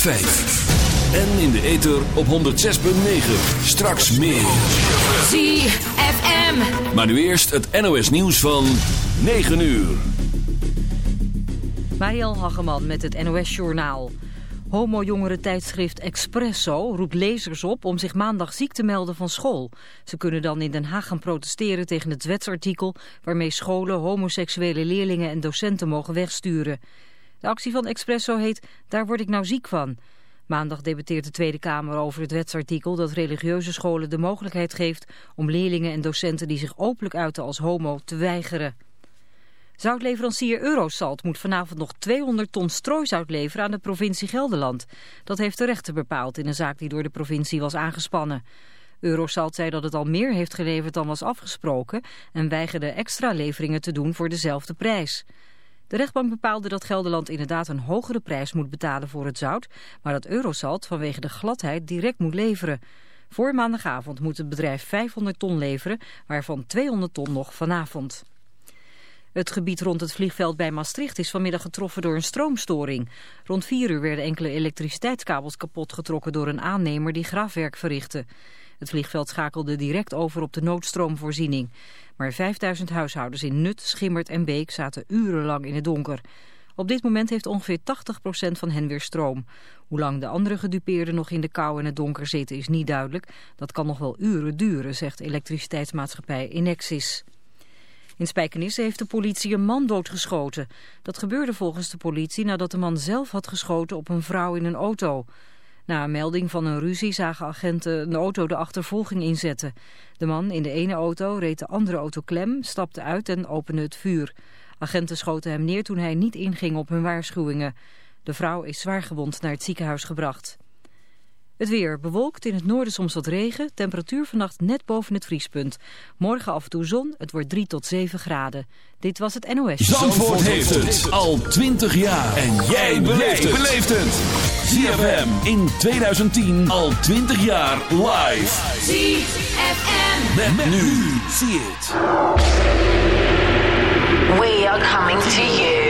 En in de ether op 106.9. Straks meer. ZFM. Maar nu eerst het NOS nieuws van 9 uur. Mariel Hageman met het NOS Journaal. Homo-jongeren-tijdschrift Expresso roept lezers op om zich maandag ziek te melden van school. Ze kunnen dan in Den Haag gaan protesteren tegen het wetsartikel waarmee scholen homoseksuele leerlingen en docenten mogen wegsturen. De actie van Expresso heet Daar word ik nou ziek van. Maandag debatteert de Tweede Kamer over het wetsartikel dat religieuze scholen de mogelijkheid geeft om leerlingen en docenten die zich openlijk uiten als homo te weigeren. Zoutleverancier Eurosalt moet vanavond nog 200 ton strooisout leveren aan de provincie Gelderland. Dat heeft de rechter bepaald in een zaak die door de provincie was aangespannen. Eurosalt zei dat het al meer heeft geleverd dan was afgesproken en weigerde extra leveringen te doen voor dezelfde prijs. De rechtbank bepaalde dat Gelderland inderdaad een hogere prijs moet betalen voor het zout, maar dat Eurosalt vanwege de gladheid direct moet leveren. Voor maandagavond moet het bedrijf 500 ton leveren, waarvan 200 ton nog vanavond. Het gebied rond het vliegveld bij Maastricht is vanmiddag getroffen door een stroomstoring. Rond 4 uur werden enkele elektriciteitskabels kapot getrokken door een aannemer die graafwerk verrichtte. Het vliegveld schakelde direct over op de noodstroomvoorziening. Maar 5000 huishoudens in Nut, Schimmert en Beek zaten urenlang in het donker. Op dit moment heeft ongeveer 80% van hen weer stroom. Hoe lang de andere gedupeerden nog in de kou en het donker zitten is niet duidelijk. Dat kan nog wel uren duren, zegt elektriciteitsmaatschappij Inexis. In Spijkenisse heeft de politie een man doodgeschoten. Dat gebeurde volgens de politie nadat de man zelf had geschoten op een vrouw in een auto. Na een melding van een ruzie zagen agenten een auto de achtervolging inzetten. De man in de ene auto reed de andere auto klem, stapte uit en opende het vuur. Agenten schoten hem neer toen hij niet inging op hun waarschuwingen. De vrouw is zwaargewond naar het ziekenhuis gebracht. Het weer bewolkt, in het noorden soms wat regen. Temperatuur vannacht net boven het vriespunt. Morgen af en toe zon, het wordt 3 tot 7 graden. Dit was het NOS. Zandvoort, heeft het al 20 jaar. En jij beleeft het. ZFM in 2010 al 20 jaar live. ZFM. Met, met nu. Zie het. We are coming to you.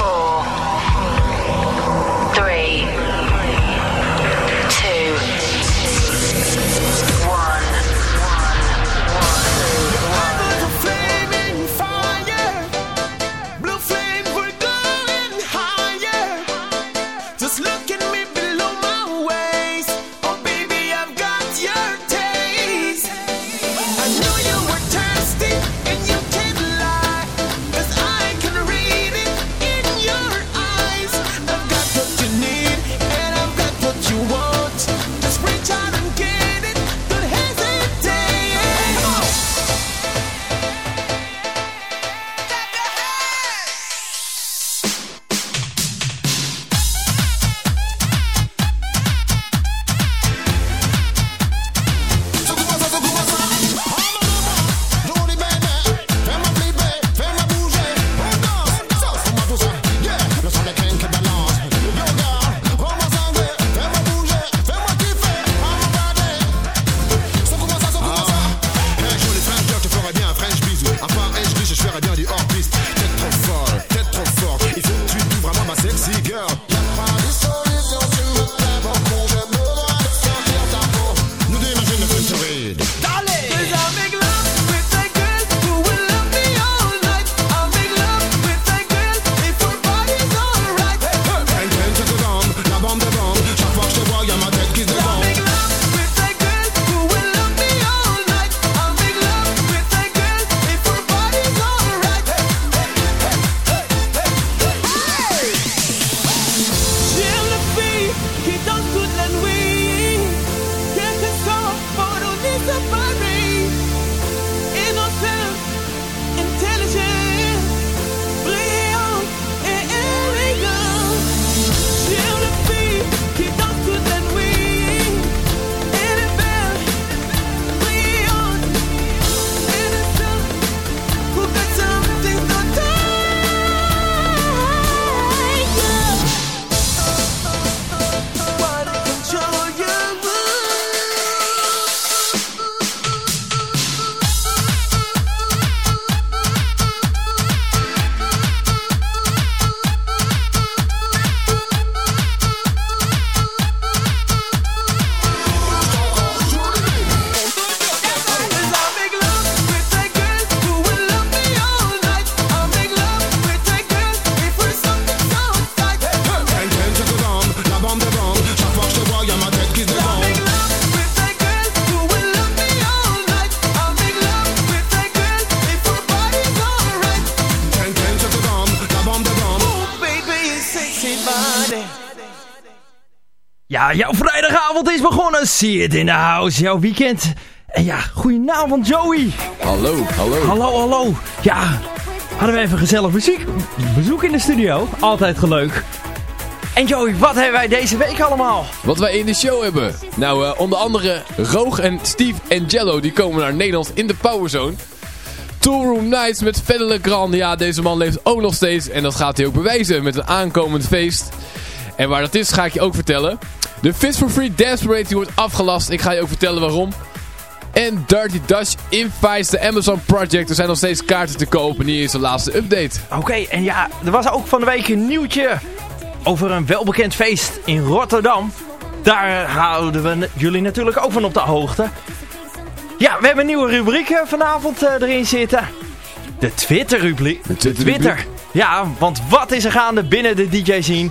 for Ja, jouw vrijdagavond is begonnen. See it in the house, jouw weekend. En ja, goedenavond Joey. Hallo, hallo. Hallo, hallo. Ja, hadden we even gezellig muziek, bezoek in de studio. Altijd geleuk. En Joey, wat hebben wij deze week allemaal? Wat wij in de show hebben. Nou, eh, onder andere Roog en Steve en Jello, die komen naar Nederland in de Powerzone. Toolroom Nights met Fedele Grand. Ja, deze man leeft ook nog steeds. En dat gaat hij ook bewijzen met een aankomend feest. En waar dat is, ga ik je ook vertellen. De Fist for Free Dance Parade die wordt afgelast. Ik ga je ook vertellen waarom. En Dirty Dutch Invites, de Amazon Project. Er zijn nog steeds kaarten te kopen. En hier is de laatste update. Oké, en ja, er was ook van de week een nieuwtje over een welbekend feest in Rotterdam. Daar houden we jullie natuurlijk ook van op de hoogte. Ja, we hebben een nieuwe rubriek vanavond eh, erin zitten. De Twitter-rubriek. De Twitter-rubriek. Ja, want wat is er gaande binnen de DJ-scene?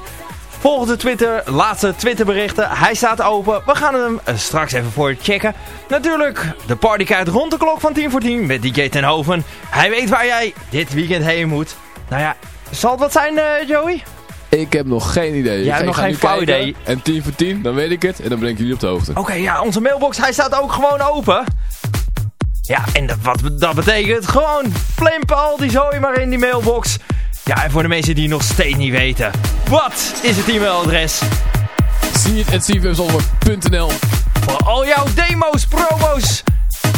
Volg de Twitter, laatste Twitter-berichten. Hij staat open. We gaan hem eh, straks even voor je checken. Natuurlijk, de partykaart rond de klok van 10 voor 10 met DJ Tenhoven. Hij weet waar jij dit weekend heen moet. Nou ja, zal het wat zijn, eh, Joey? Ik heb nog geen idee. Jij hebt nog geen flauw idee. En 10 voor 10, dan weet ik het. En dan breng ik jullie op de hoogte. Oké, ja, onze mailbox, hij staat ook gewoon open. Ja, en dat, wat dat betekent, gewoon plimpen al die zooi maar in die mailbox. Ja, en voor de mensen die nog steeds niet weten, wat is het e-mailadres? Zie het Voor al jouw demo's, promo's,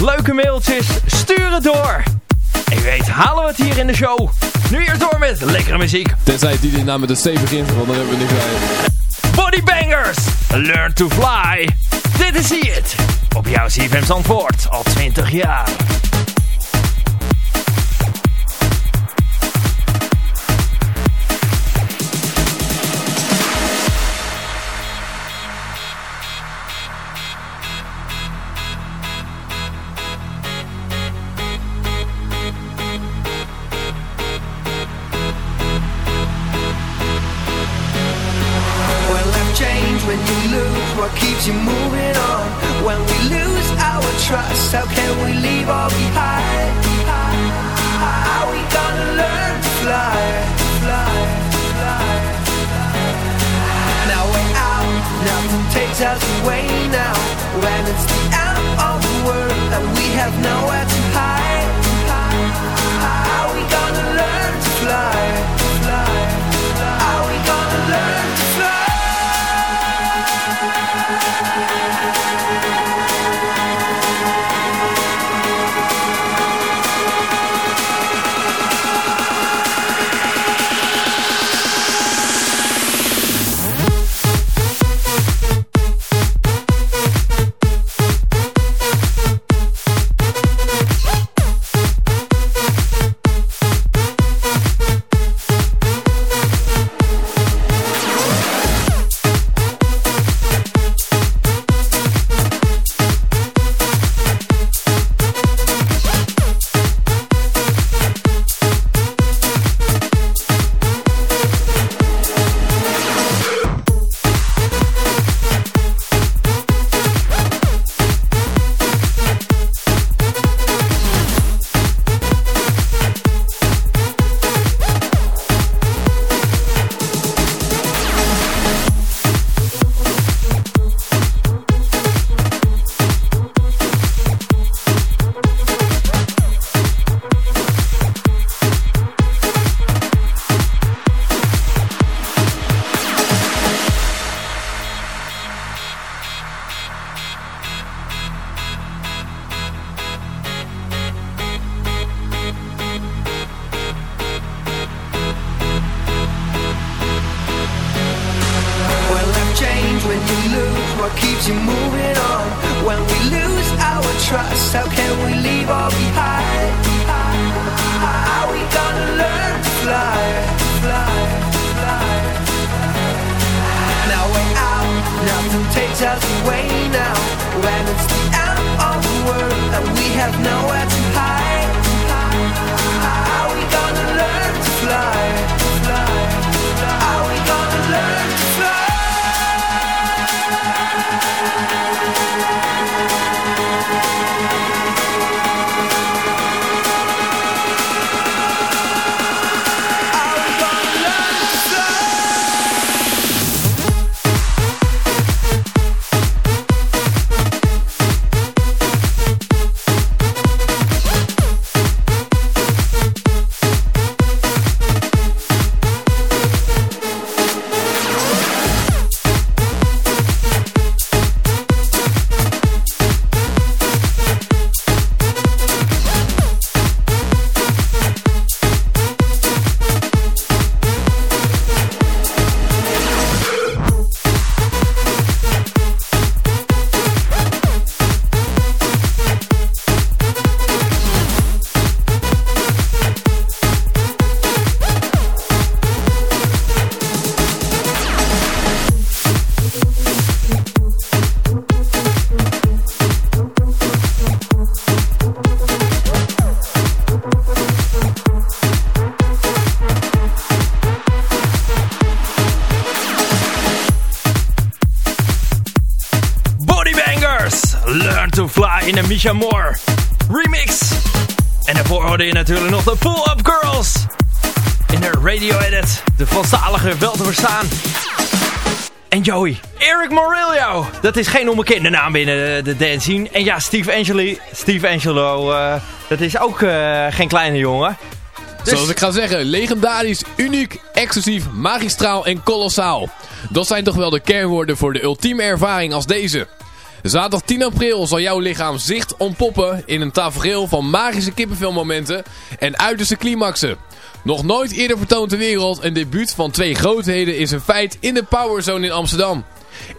leuke mailtjes, stuur het door. En weet halen we het hier in de show. Nu eerst door met lekkere muziek. Tenzij die met een C begint, want dan hebben we niks. Bodybangers, learn to fly. Dit is het. Op jouw CFM Zandvoort, al 20 jaar. What keeps you moving on? When we lose our trust, how can we leave all behind? Are we gonna learn to fly? Fly, fly. Now we're out, nothing takes us away now. When it's the end of the world and we have nowhere to hide. Misha Moore remix. En daarvoor hoorde je natuurlijk nog de Pull Up Girls. In de radio edit. De volstalige wel te verstaan. En Joey, Eric Morillo. Dat is geen onbekende naam binnen de, de dance scene. En ja, Steve, Angeli, Steve Angelo, eh, dat is ook eh, geen kleine jongen. Dus- Zoals ik ga zeggen, legendarisch, uniek, exclusief, magistraal en kolossaal. Dat zijn toch wel de kernwoorden voor de ultieme ervaring als deze. Zaterdag 10 april zal jouw lichaam zicht ontpoppen in een tafereel van magische kippenfilmmomenten en uiterste climaxen. Nog nooit eerder vertoond ter wereld, een debuut van twee grootheden is een feit in de Powerzone in Amsterdam.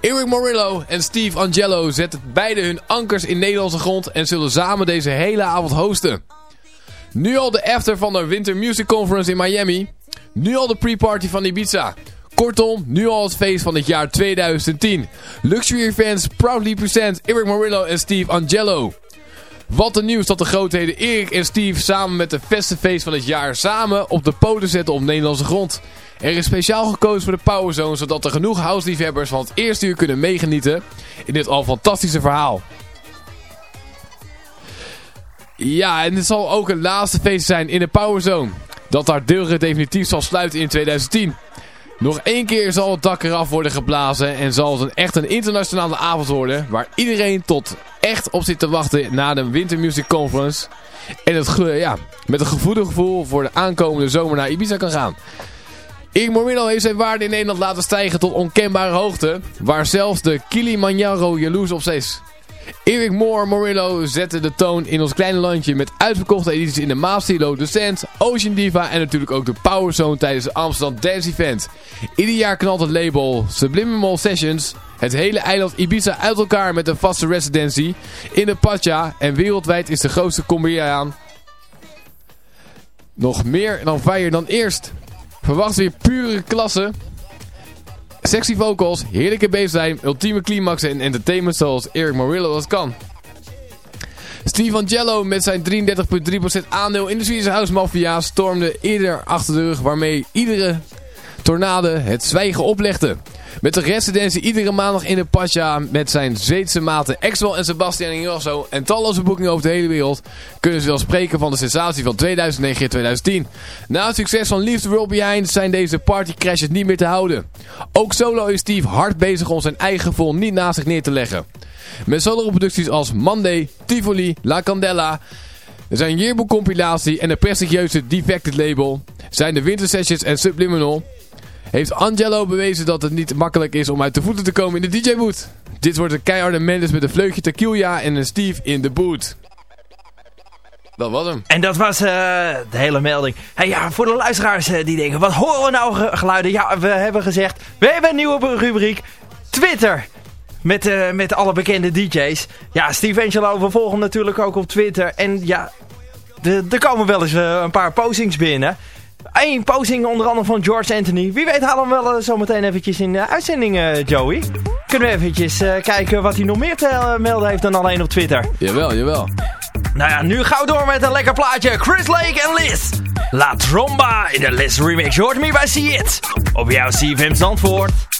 Eric Morillo en Steve Angelo zetten beide hun ankers in Nederlandse grond en zullen samen deze hele avond hosten. Nu al de after van de Winter Music Conference in Miami. Nu al de pre-party van Ibiza. Kortom, nu al het feest van het jaar 2010. Luxury Events proudly present Eric Morillo en Steve Angelo. Wat een nieuws dat de grootheden Erik en Steve samen met de beste feest van het jaar samen op de poten zetten op Nederlandse grond. Er is speciaal gekozen voor de Powerzone zodat er genoeg house-liefhebbers van het eerste uur kunnen meegenieten in dit al fantastische verhaal. Ja, en het zal ook het laatste feest zijn in de Powerzone. Dat daar deelgebied definitief zal sluiten in 2010. Nog één keer zal het dak eraf worden geblazen en zal het een echt een internationale avond worden. Waar iedereen tot echt op zit te wachten na de Winter Music Conference. En het, ja, met een gevoelig gevoel voor de aankomende zomer naar Ibiza kan gaan. Erik Morillo heeft zijn waarde in Nederland laten stijgen tot onkenbare hoogte. Waar zelfs de Kilimanjaro jaloers op is. Erik Moore Morillo zette de toon in ons kleine landje met uitverkochte edities in de Maastilo, The Sand, Ocean Diva en natuurlijk ook de Power Zone tijdens de Amsterdam Dance Event. Ieder jaar knalt het label Subliminal Sessions het hele eiland Ibiza uit elkaar met een vaste residency in de Pacha en wereldwijd is de grootste Colombiaan nog meer dan fire dan eerst. Verwacht weer pure klasse. Sexy vocals, heerlijke baseline, ultieme climax en entertainment zoals Eric Morillo dat kan. Steve Angelo met zijn 33,3% aandeel in de Swedish House Mafia stormde eerder achter de rug waarmee iedere tornade het zwijgen oplegde. Met de residentie iedere maandag in de Pasja met zijn Zweedse maten Axel en Sebastian Ingrosso en talloze boekingen over de hele wereld kunnen ze wel spreken van de sensatie van 2009 en 2010. Na het succes van Leave the World Behind zijn deze partycrashes niet meer te houden. Ook solo is Steve hard bezig om zijn eigen gevoel niet naast zich neer te leggen. Met solo producties als Monday, Tivoli, La Candela, zijn yearbook compilatie en de prestigieuze Defected label zijn de Winter Sessions en Subliminal heeft Angelo bewezen dat het niet makkelijk is om uit de voeten te komen in de DJ-boot. Dit wordt een keiharde Mendes met een vleugje tequila en een Steve in de boot. Dat was hem. En dat was eh, de hele melding. Hey, ja, voor de luisteraars eh, die denken, wat horen we nou ge- geluiden? Ja, we hebben gezegd, we hebben een nieuwe rubriek. Twitter. Met, eh, met alle bekende DJ's. Ja, Steve Angelo, we volgen natuurlijk ook op Twitter. En ja, er komen wel eens een paar postings binnen. Eén posting onder andere van George Anthony. Wie weet halen we hem wel eh, zo meteen eventjes in de uitzending, eh, Joey. Kunnen we eventjes eh, kijken wat hij nog meer te eh, melden heeft dan alleen op Twitter. Jawel, jawel. Nou ja, nu gaan we door met een lekker plaatje. Chris Lake en Liz. La Tromba in de Liz remix. Je hoort me bij See It. Op jouw CFM Zandvoort.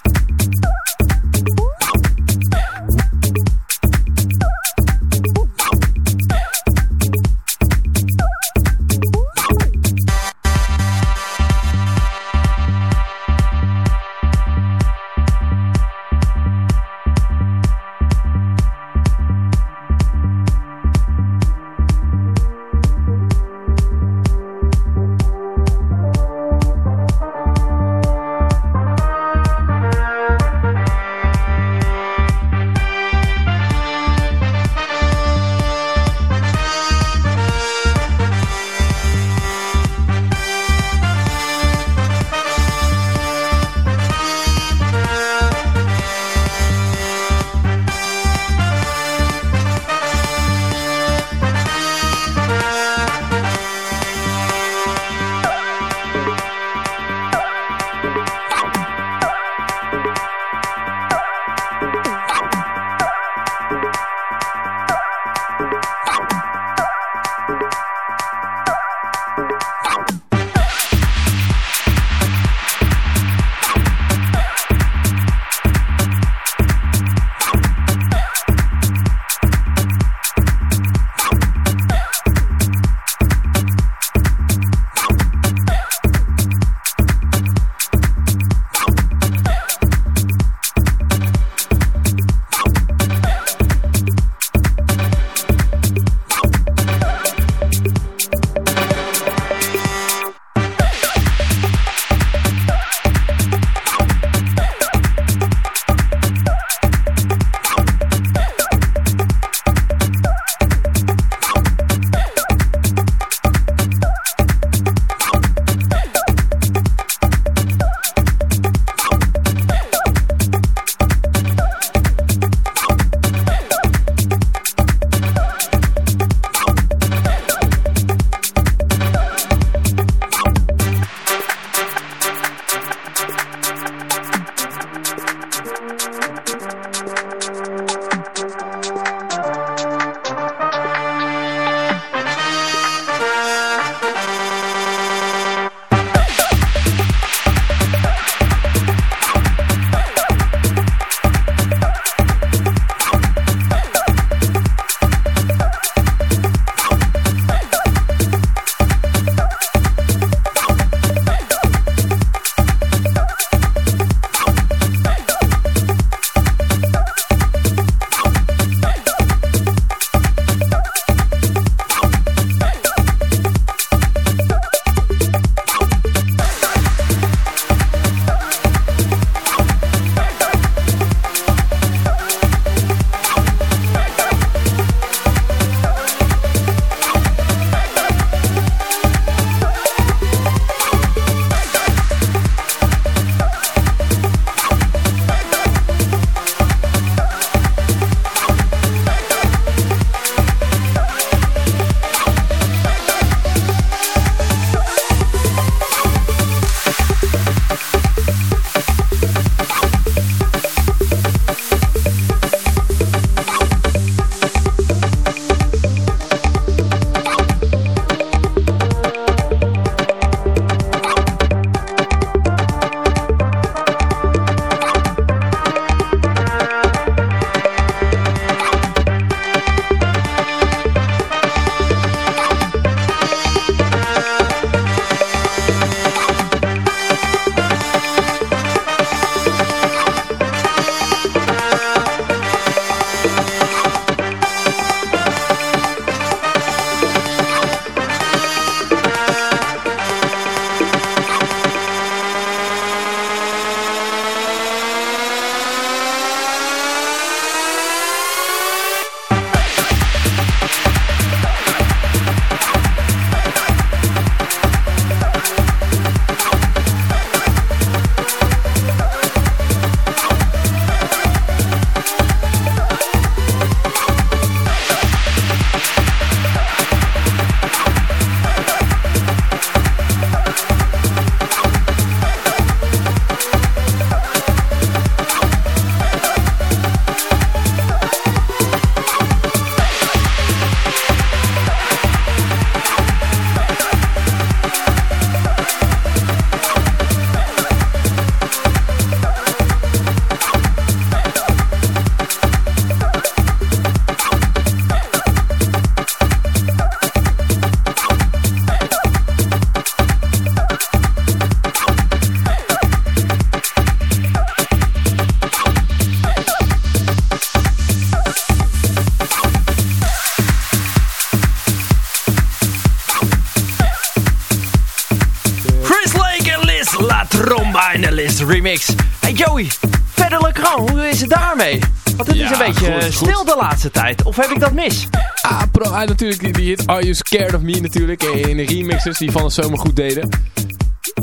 Remix. Hey Joey, verder Lecran, hoe is het daarmee? Want het Ja, is een beetje goed, goed. stil de laatste tijd. Of heb ik dat mis? Ah, pro, ah, natuurlijk die, die hit Are You Scared of Me natuurlijk. eh, In de remixes die van de zomer goed deden.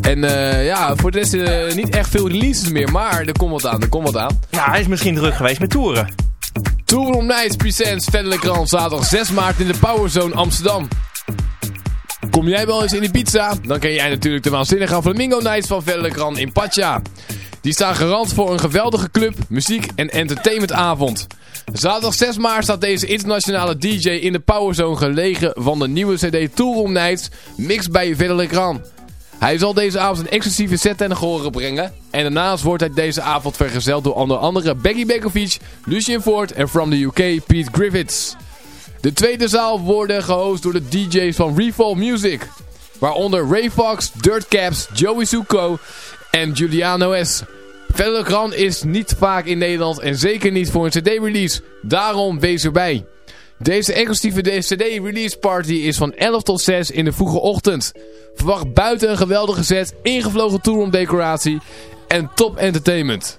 En eh, ja, voor de rest eh, niet echt veel releases meer. Maar er komt wat aan, er komt wat aan. Ja, hij is misschien druk geweest met toeren. Tour om Nights presents Verder Krant zaterdag 6 maart in de Powerzone Amsterdam. Kom jij wel eens in de pizza? Dan ken jij natuurlijk de waanzinnige Flamingo Nights van Verder in Pacha. Die staan garant voor een geweldige club, muziek en entertainmentavond. Zaterdag 6 maart staat deze internationale DJ in de Powerzone gelegen van de nieuwe CD Toolroom Nights, mixed bij Verder Hij zal deze avond een exclusieve set ten gehore brengen. En daarnaast wordt hij deze avond vergezeld door onder andere Becky Bekovic, Lucien Ford en from the UK Pete Griffiths. De tweede zaal worden gehost door de DJ's van Refall Music. Waaronder Ray Fox, Dirtcaps, Joey Suko en Giuliano S. Vellecran is niet vaak in Nederland en zeker niet voor een cd-release. Daarom wees erbij. Deze exclusieve CD-release party is van 11 tot 6 in de vroege ochtend. Verwacht buiten een geweldige set, ingevlogen tour decoratie en top entertainment.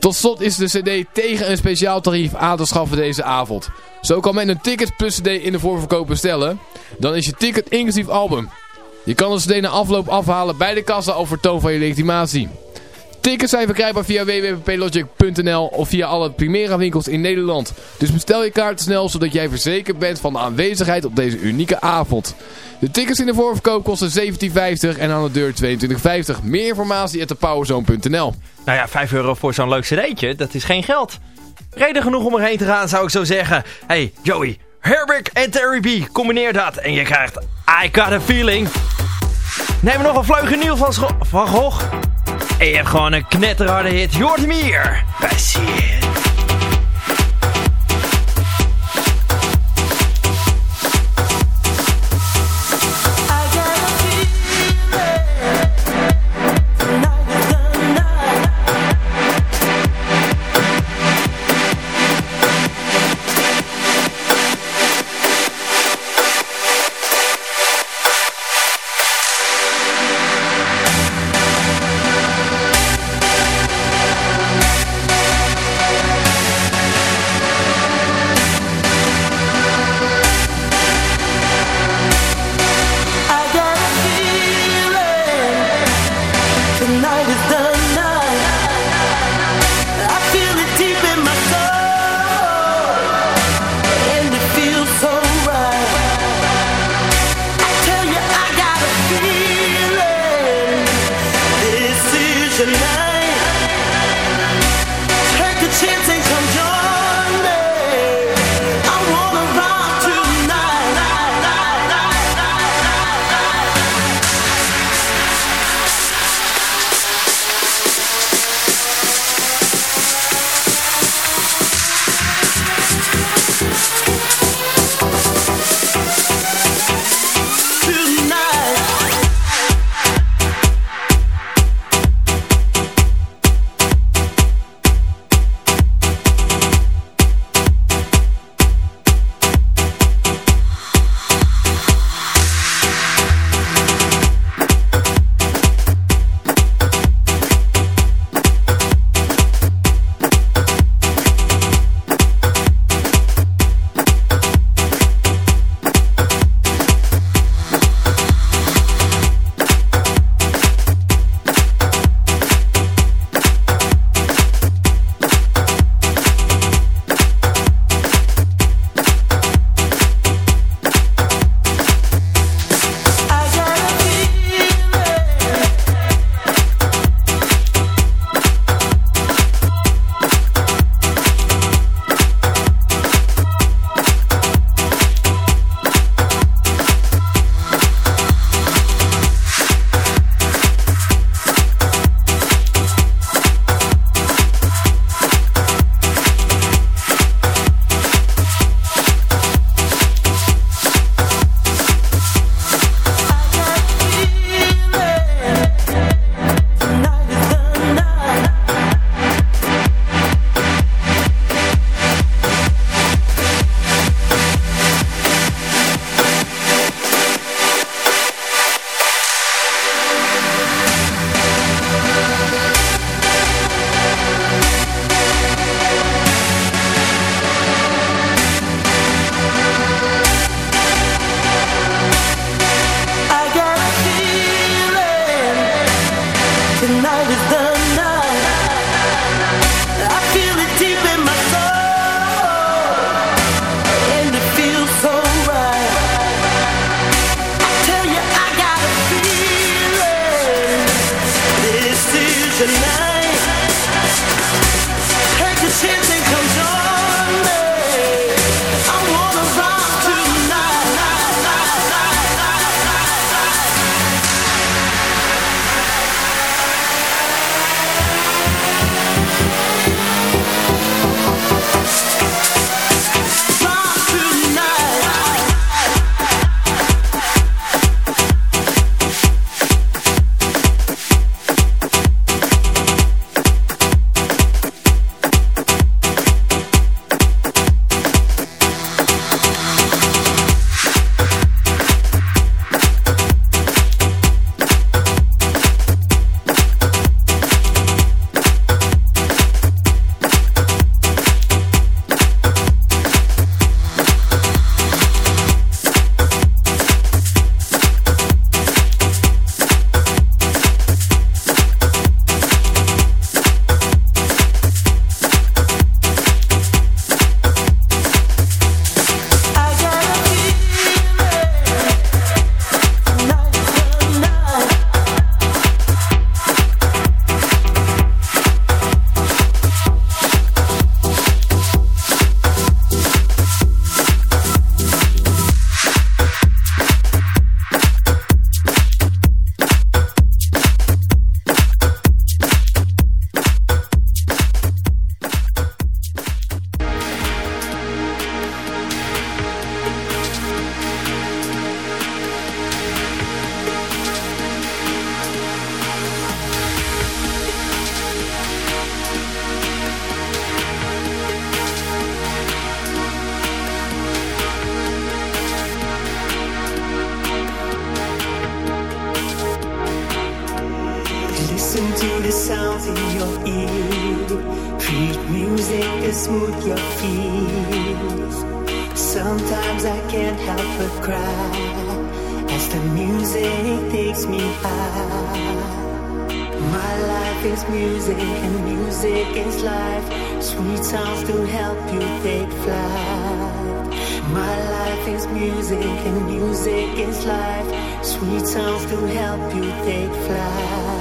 Tot slot is de cd tegen een speciaal tarief aan te schaffen deze avond. Zo kan men een ticket plus cd in de voorverkoop bestellen. Dan is je ticket inclusief album. Je kan de cd na afloop afhalen bij de kassa of vertoon van je legitimatie. Tickets zijn verkrijgbaar via www.logic.nl of via alle Primera winkels in Nederland. Dus bestel je kaart snel zodat jij verzekerd bent van de aanwezigheid op deze unieke avond. De tickets in de voorverkoop kosten 17,50 en aan de deur 22,50. Meer informatie at thepowerzone.nl Nou ja, 5 euro voor zo'n leuk cd'tje, dat is geen geld. Reden genoeg om erheen te gaan, zou ik zo zeggen. Hey, Joey, Herbert en Terry B, combineer dat en je krijgt I Got A Feeling. Neem nog een vleugje nieuw van, van Gogh. En je hebt gewoon een knetterharde hit. Hier. Passie. Sweet music to smooth your fears. Sometimes I can't help but cry as the music takes me high. My life is music and music is life. Sweet sounds to help you take flight. My life is music and music is life. Sweet sounds to help you take flight.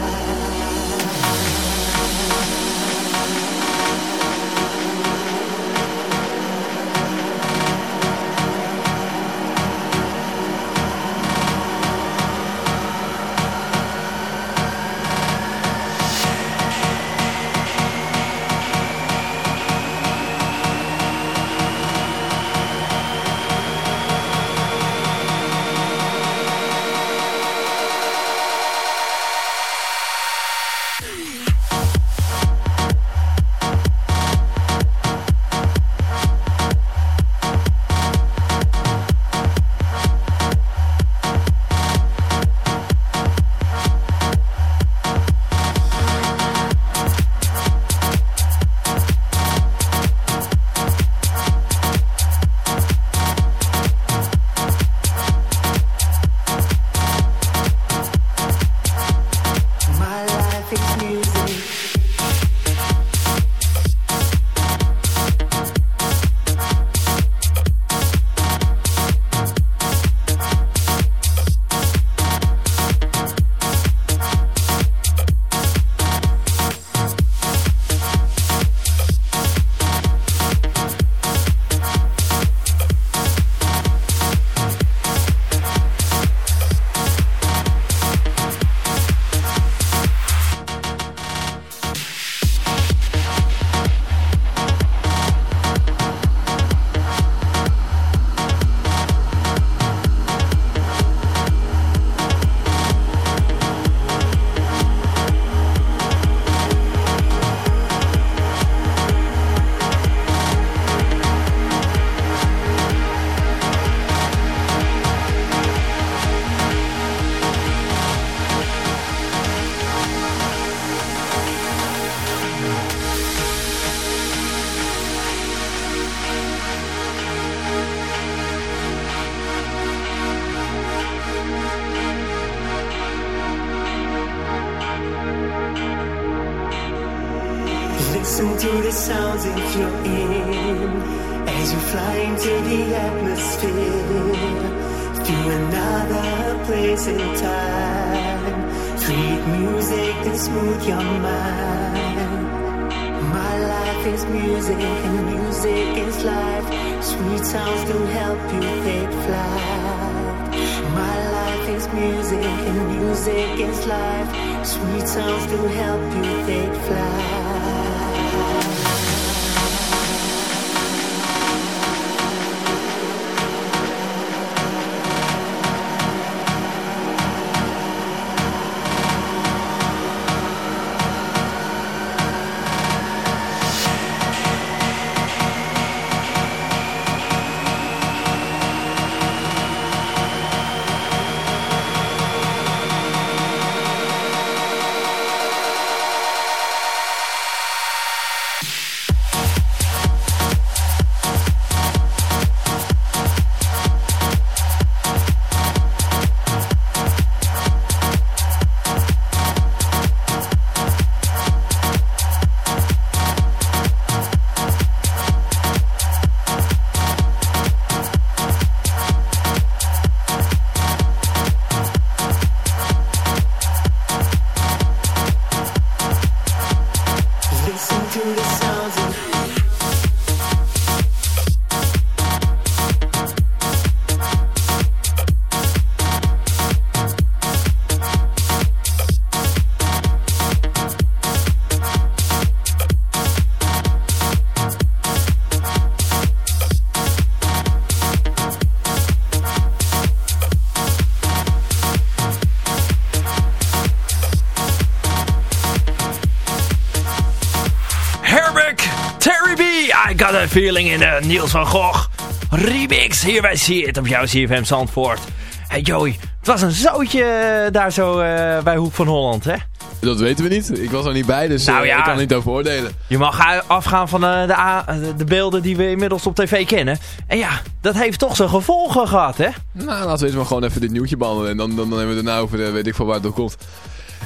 Got a feeling in de Niels van Gogh remix. Hier bij zie je het op jouw CFM Zandvoort. Hey Joey, het was een zootje eh, daar zo eh, bij Hoek van Holland, hè? Dat weten we niet. Ik was er niet bij, dus Nou eh, ja. ik kan niet over oordelen. Je mag afgaan van de, de beelden die we inmiddels op tv kennen. En ja, dat heeft toch zijn gevolgen gehad, hè? Nou, laten we eens maar gewoon even dit nieuwtje behandelen. En dan, dan, dan hebben we het daarna over weet ik van waar het door komt.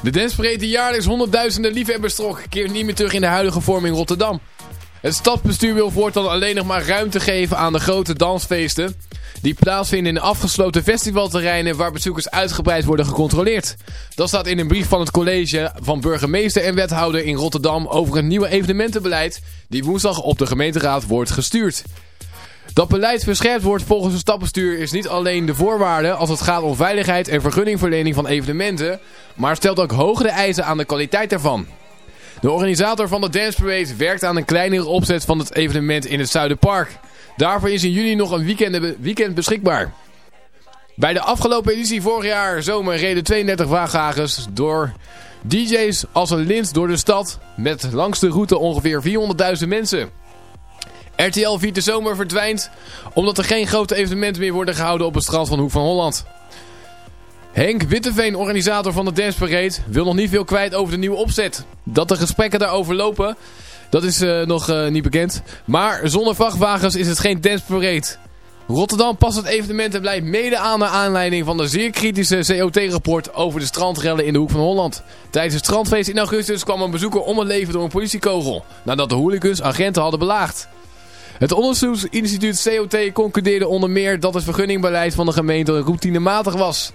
De Dansparade die jaarlijks honderdduizenden liefhebbers trok, keert niet meer terug in de huidige vorm in Rotterdam. Het stadsbestuur wil voortaan alleen nog maar ruimte geven aan de grote dansfeesten. Die plaatsvinden in afgesloten festivalterreinen waar bezoekers uitgebreid worden gecontroleerd. Dat staat in een brief van het college van burgemeester en wethouder in Rotterdam over een nieuwe evenementenbeleid die woensdag op de gemeenteraad wordt gestuurd. Dat beleid verscherpt wordt volgens het stappenstuur is niet alleen de voorwaarde als het gaat om veiligheid en vergunningverlening van evenementen, maar stelt ook hogere eisen aan de kwaliteit daarvan. De organisator van de Dance Parade werkt aan een kleinere opzet van het evenement in het Zuiderpark. Daarvoor is in juli nog een weekend, weekend beschikbaar. Bij de afgelopen editie vorig jaar zomer reden 32 wagenwagens door DJ's als een lint door de stad met langs de route ongeveer 400.000 mensen. RTL viert de zomer verdwijnt omdat er geen grote evenementen meer worden gehouden op het strand van Hoek van Holland. Henk Witteveen, organisator van de Dance Parade, wil nog niet veel kwijt over de nieuwe opzet. Dat de gesprekken daarover lopen, dat is eh, nog eh, niet bekend. Maar zonder vrachtwagens is het geen Dance Parade. Rotterdam past het evenement en blijft mede aan naar aanleiding van de zeer kritische COT-rapport over de strandrellen in de Hoek van Holland. Tijdens het strandfeest in augustus kwam een bezoeker om het leven door een politiekogel, nadat de hooligans agenten hadden belaagd. Het onderzoeksinstituut COT concludeerde onder meer dat het vergunningbeleid van de gemeente routinematig was.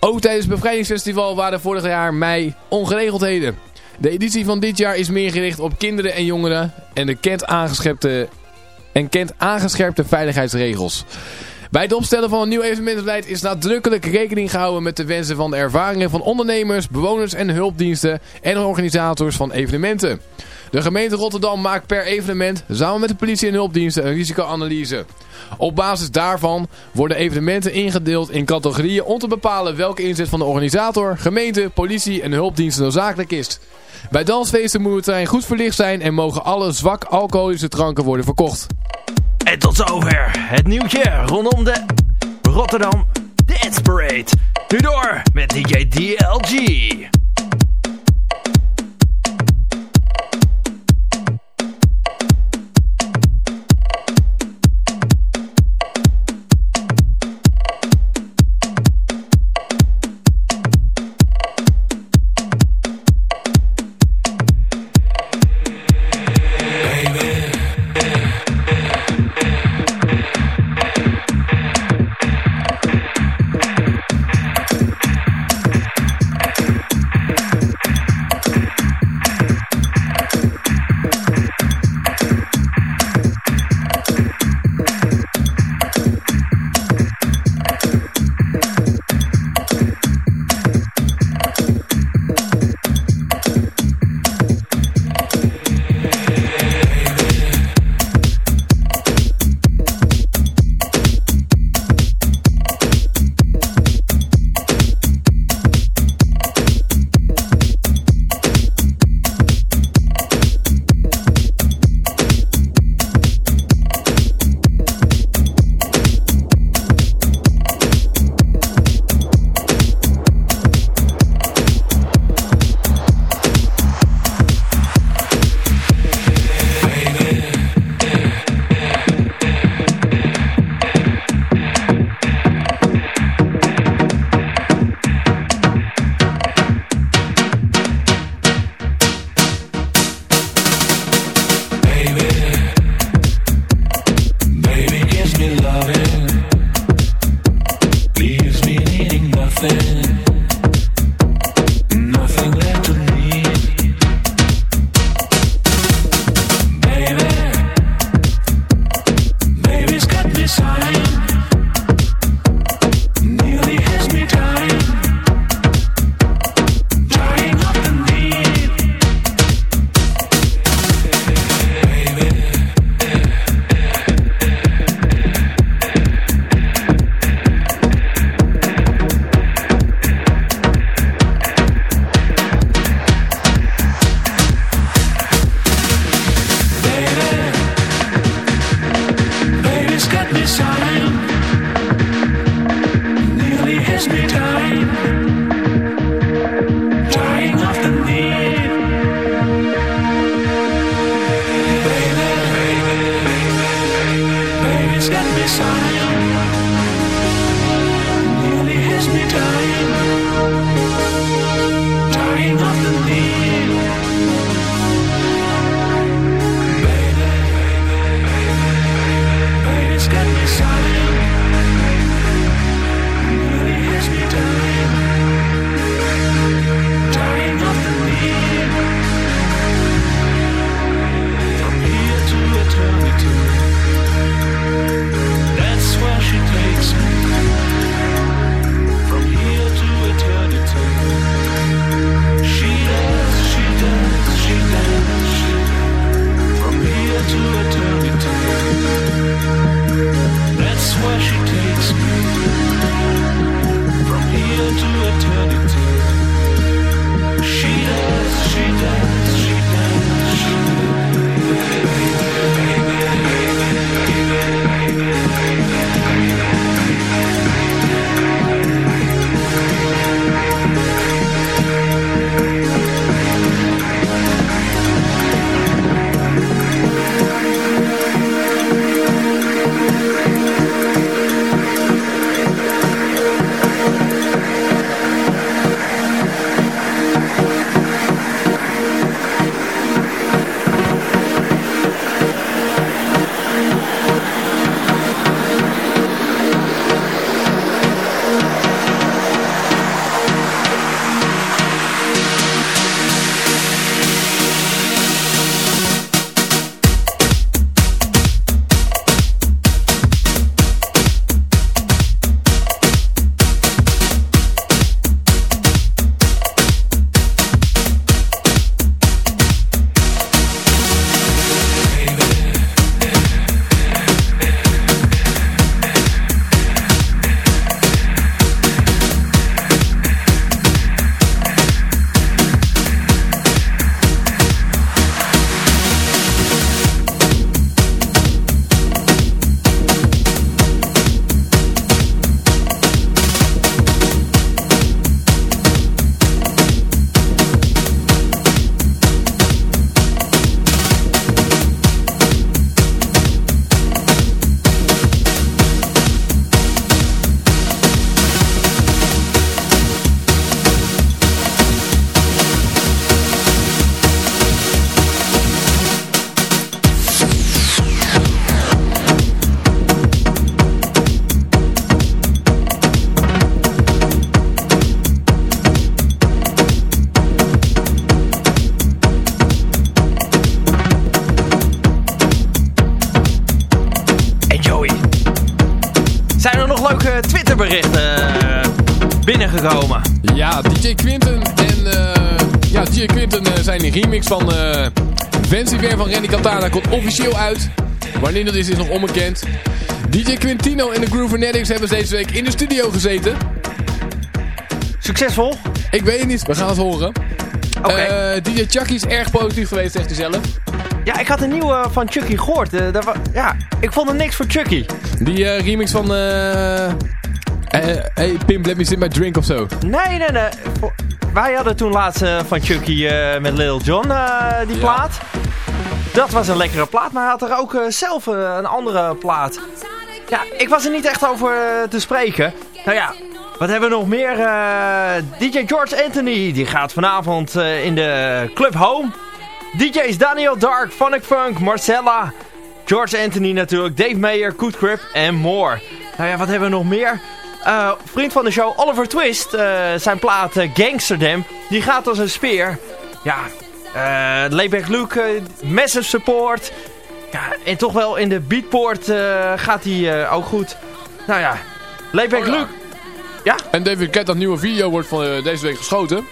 Ook tijdens het bevrijdingsfestival waren vorig jaar mei ongeregeldheden. De editie van dit jaar is meer gericht op kinderen en jongeren en, de kent aangescherpte, en kent aangescherpte veiligheidsregels. Bij het opstellen van een nieuw evenementenbeleid is nadrukkelijk rekening gehouden met de wensen van de ervaringen van ondernemers, bewoners en hulpdiensten en organisators van evenementen. De gemeente Rotterdam maakt per evenement samen met de politie en hulpdiensten een risicoanalyse. Op basis daarvan worden evenementen ingedeeld in categorieën om te bepalen welke inzet van de organisator, gemeente, politie en hulpdiensten noodzakelijk is. Bij dansfeesten moet het terrein goed verlicht zijn en mogen alle zwak alcoholische dranken worden verkocht. En tot zover het nieuwtje rondom de Rotterdam Dance Parade. Nu door met DJ DLG. Leuke Twitterberichten eh, binnengekomen. Ja, DJ Quinten en eh, ja, DJ Quinten eh, zijn remix van Fancy Fair van Randy Cantana komt officieel uit. Wanneer dat is, is nog onbekend. DJ Quintino en de Groove hebben deze week in de studio gezeten. Succesvol? Ik weet het niet, we gaan het horen. DJ Chucky is erg positief geweest, zegt hij zelf. Ja, ik had een nieuwe van Chucky gehoord. Eh, ja, ik vond er niks voor Chucky. Die eh, remix van... eh eh, hey Pimp, let me sit my drink of zo. Nee, nee, nee. Wij hadden toen laatst eh, van Chucky eh, met Lil Jon eh, die Ja. plaat. Dat was een lekkere plaat, maar hij had er ook eh, zelf eh, een andere plaat. Ja, ik was er niet echt over eh, te spreken. Nou ja, wat hebben we nog meer? Eh, DJ George Anthony, die gaat vanavond eh, in de Club Home. DJ's Daniel Dark, Phonic Funk, Marcella, George Anthony natuurlijk, Dave Mayer, Coot Crip en more. Nou ja, wat hebben we nog meer? Eh, vriend van de show, Oliver Twist, eh, zijn plaat eh, Gangsterdam, die gaat als een speer. Ja, Layback Luke, massive support. Ja, en toch wel in de beatport gaat hij ook goed. Nou ja, Layback Oh ja. Luke. En David Cat, dat nieuwe video wordt van deze week geschoten.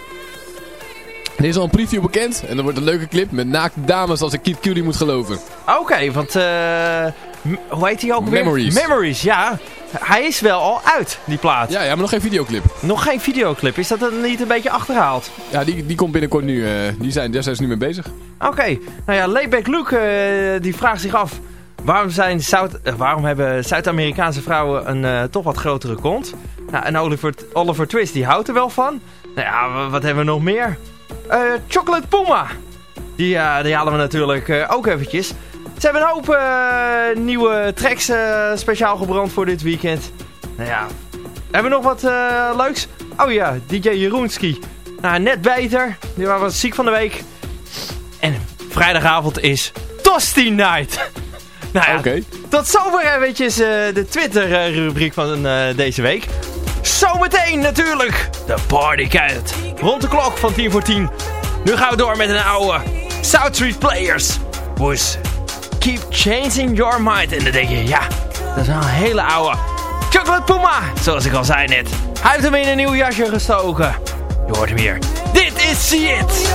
Er is al een preview bekend en er wordt een leuke clip met naakte dames als ik Kid Cudi moet geloven. Oké, want eh, hoe heet hij ook weer? Memories. Memories, ja. Hij is wel al uit, die plaat. Ja, ja, maar nog geen videoclip. Nog geen videoclip. Is dat dan niet een beetje achterhaald? Ja, die, die komt binnenkort nu. eh, die zijn, daar zijn ze nu mee bezig. Oké, nou ja, Layback Luke eh, die vraagt zich af... Waarom, zijn Zuid, waarom hebben Zuid-Amerikaanse vrouwen een toch wat grotere kont? Nou, en Oliver, Oliver Twist die houdt er wel van. Nou ja, wa- wat hebben we nog meer? Eh, Chocolate Puma. Die, ja, die halen we natuurlijk eh, ook eventjes. Ze hebben een hoop eh, nieuwe tracks eh, speciaal gebrand voor dit weekend. Nou ja, hebben we nog wat eh, leuks? Oh ja, DJ Jeroenski. Nou, net beter. Die was ziek van de week. En vrijdagavond is Tosti Night. nou ja, tot zover eventjes eh, de Twitter-rubriek van eh, deze week. Zometeen natuurlijk de partykuit. Rond de klok van 10 voor 10. Nu gaan we door met een oude South Street Players. Was Keep Changing Your Mind. En dan denk je, ja, dat is wel een hele oude. Chocolate Puma, zoals ik al zei net. Hij heeft hem in een nieuw jasje gestoken. Je hoort hem hier. Dit is See It.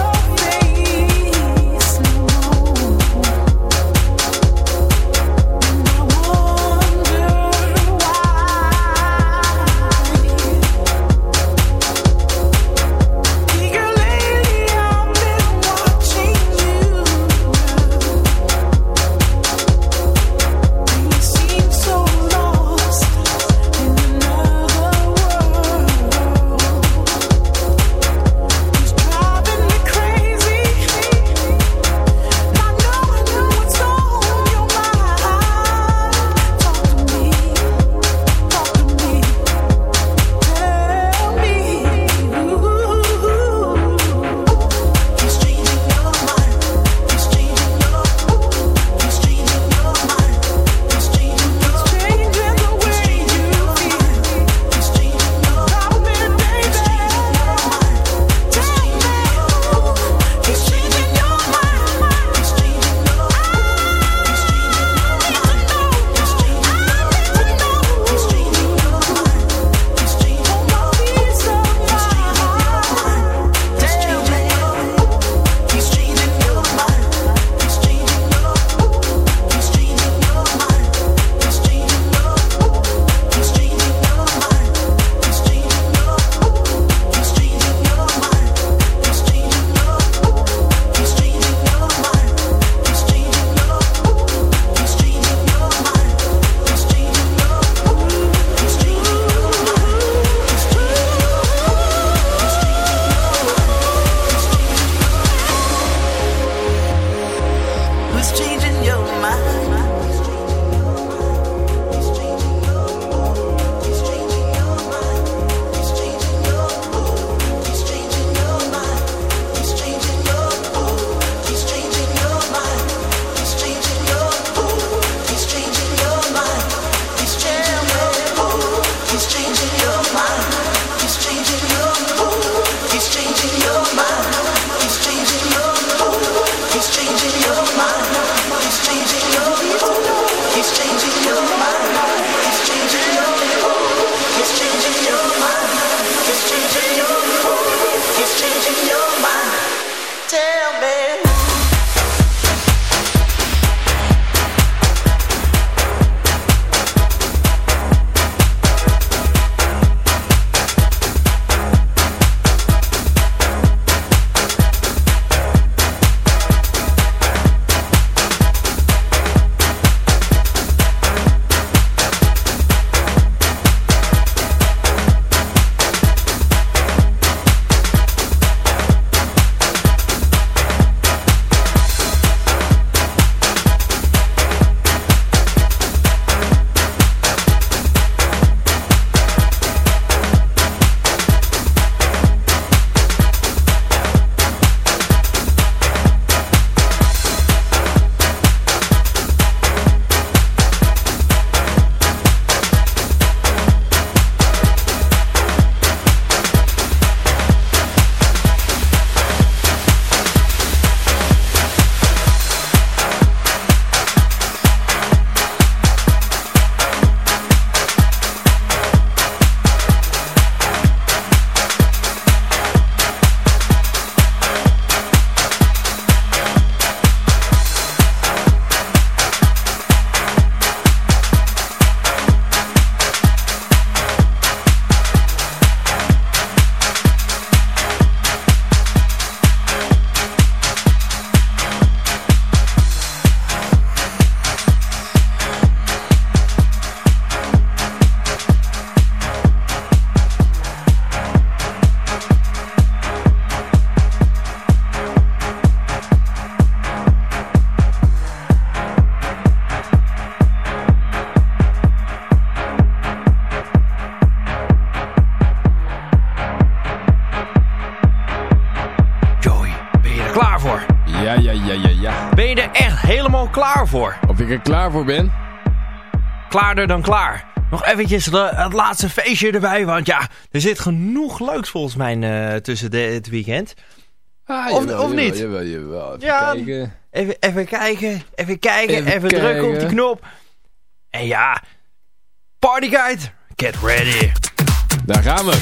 Klaar voor ben? Klaarder dan klaar. Nog eventjes de- het laatste feestje erbij, want ja, er zit genoeg leuks volgens mij eh, tussen de, het weekend. Ah, Of- jawel, of jawel, niet? Jawel, jawel. Even Ja. kijken. Even, even kijken, even kijken, even, Even drukken op die knop. En ja, partyguide, get ready. Daar gaan we.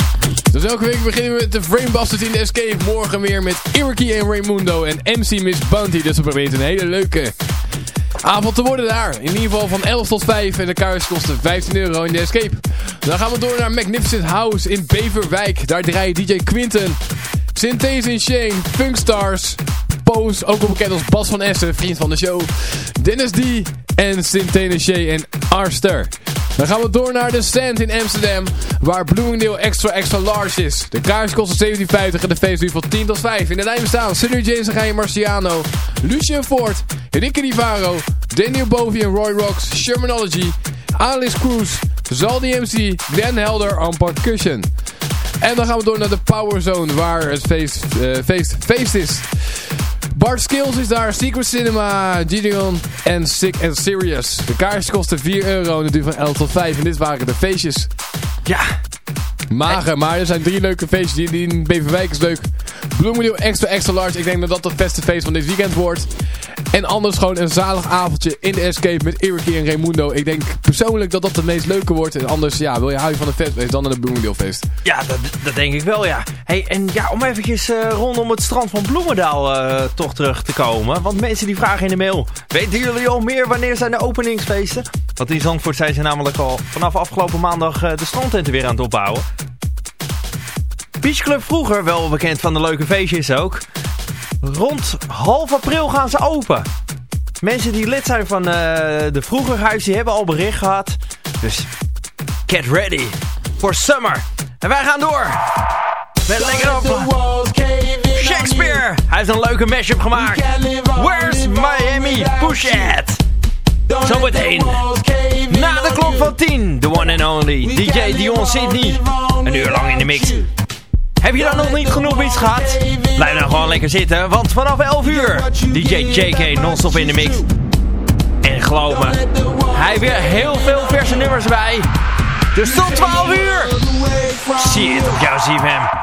Dus elke week beginnen we met de Framebusters in de Escape. Morgen weer met Iriki en Raimundo en MC Miss Bounty. Dus we proberen een hele leuke avond te worden daar. In ieder geval van 11 tot 5 en de kaars kosten 15 euro in de Escape. Dan gaan we door naar Magnificent House in Beverwijk. Daar draaien DJ Quinten, Synthese in Shane, Funkstars, Pose, ook wel bekend als Bas van Essen, vriend van de show. Dennis D en Synthese Shay en Arster. Dan gaan we door naar de Stand in Amsterdam, waar Bloomingdale extra extra large is. De kaars kosten 17,50 en de feest duurt van 10 tot 5. In de lijn bestaan Sunny James en Marciano, Lucien Ford, Ricky Rivaro, Daniel Bovi en Roy Rocks, Shermanology, Alice Cruz, Zaldi MC, Glenn Helder on percussion. En dan gaan we door naar de Power Zone, waar het feest, eh, feest, feest is. Bart Skills is daar, Secret Cinema, Gideon en Sick and Serious. De kaartjes kosten 4 euro en het van 11 tot 5. En dit waren de feestjes. Ja, Mager, maar er zijn drie leuke feestjes. Die, in Beverwijk is leuk. Bloemendaal extra extra large. Ik denk dat dat het beste feest van dit weekend wordt. En anders gewoon een zalig avondje in de Escape met Iriki en Raimundo. Ik denk persoonlijk dat dat het meest leuke wordt. En anders, ja, wil je houden van een festfeest dan een Bloemendaal feest. ja dat, dat denk ik wel, ja. Hey, en ja, om eventjes eh, rondom het strand van Bloemendaal eh, toch terug te komen. Want mensen die vragen in de mail, weten jullie al meer wanneer zijn de openingsfeesten? Want in Zandvoort zijn ze namelijk al vanaf afgelopen maandag eh, de strandtenten weer aan het opbouwen. Beach Club vroeger, wel bekend van de leuke feestjes ook. Rond half april gaan ze open. Mensen die lid zijn van eh, de vroegerhuis, die hebben al bericht gehad. Dus get ready for summer. En wij gaan door. Met lekker op. Shakespeare. Hij heeft een leuke mashup gemaakt. Where's Miami? Push it. Zometeen. Na de klok van 10. The one and only. DJ Dion Sydney. Een uur lang in de mix. Heb je dan nog niet genoeg iets gehad? Blijf dan gewoon lekker zitten, want vanaf 11 uur DJ JK non-stop in de mix. En geloof me, hij heeft weer heel veel verse nummers bij. Dus tot 12 uur! Zie je het op jouw ZFM.